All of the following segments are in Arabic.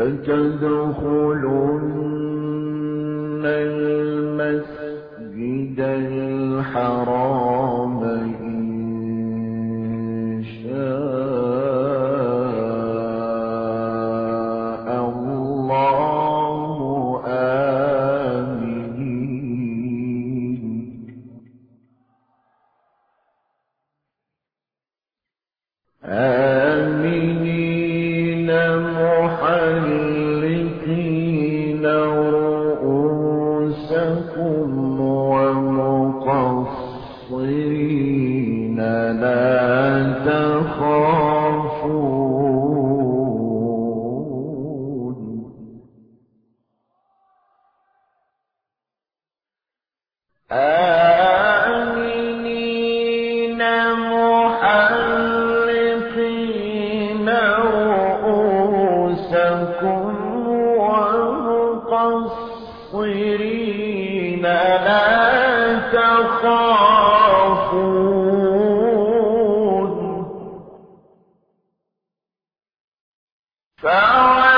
لتدخلن لا تخافون فَوَيْلٌ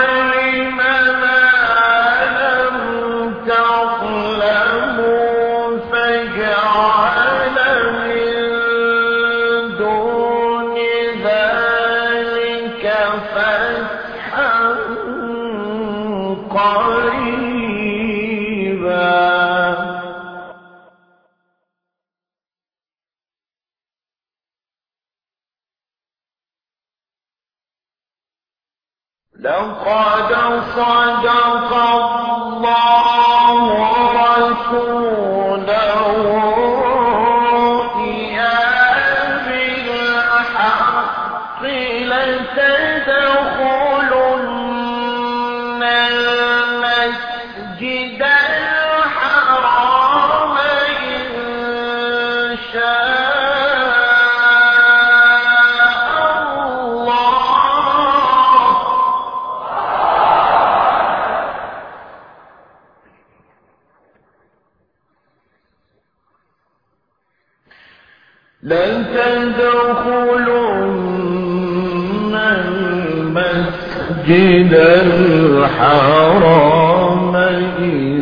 وقال لتدخلن المسجد الحرام إلا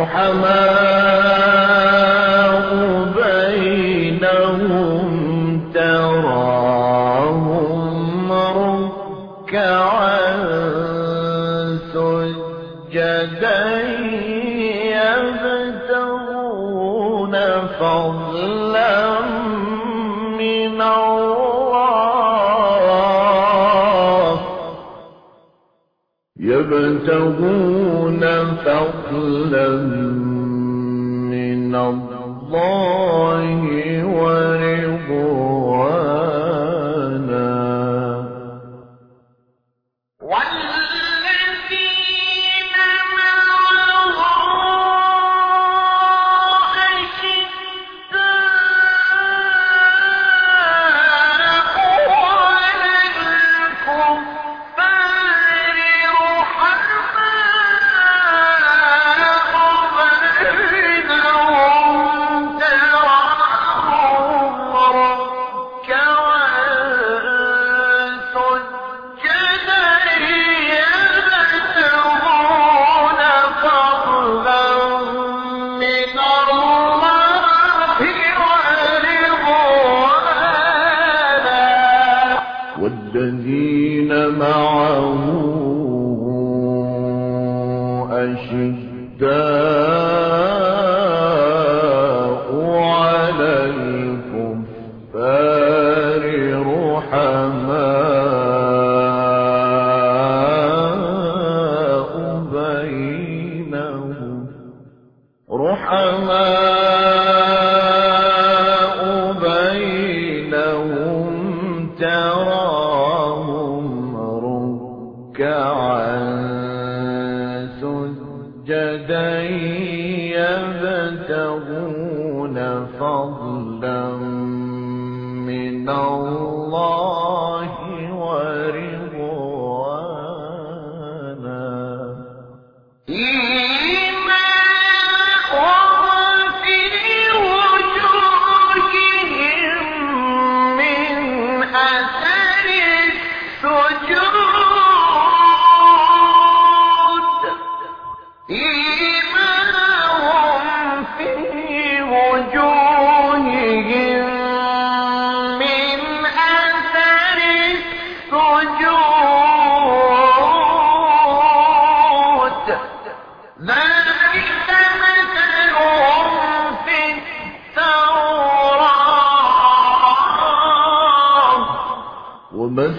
رحماء بينهم تراهم ركعا سجدا يبتغون فضلا من الله. يبتغون فضلا فضلا من الله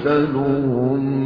أرسلهم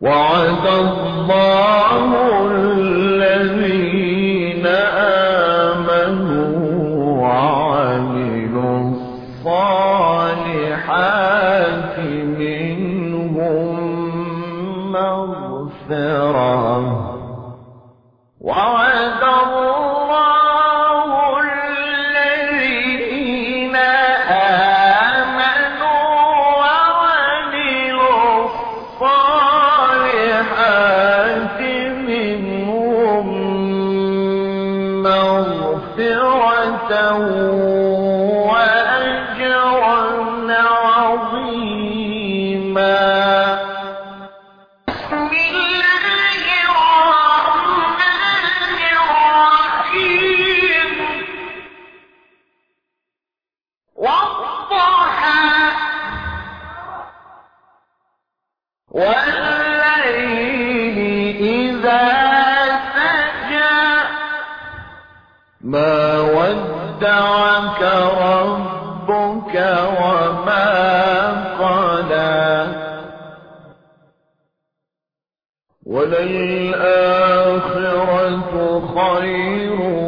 وعد الله مغفرة ودعك ربك وما قلى وللآخرة خير.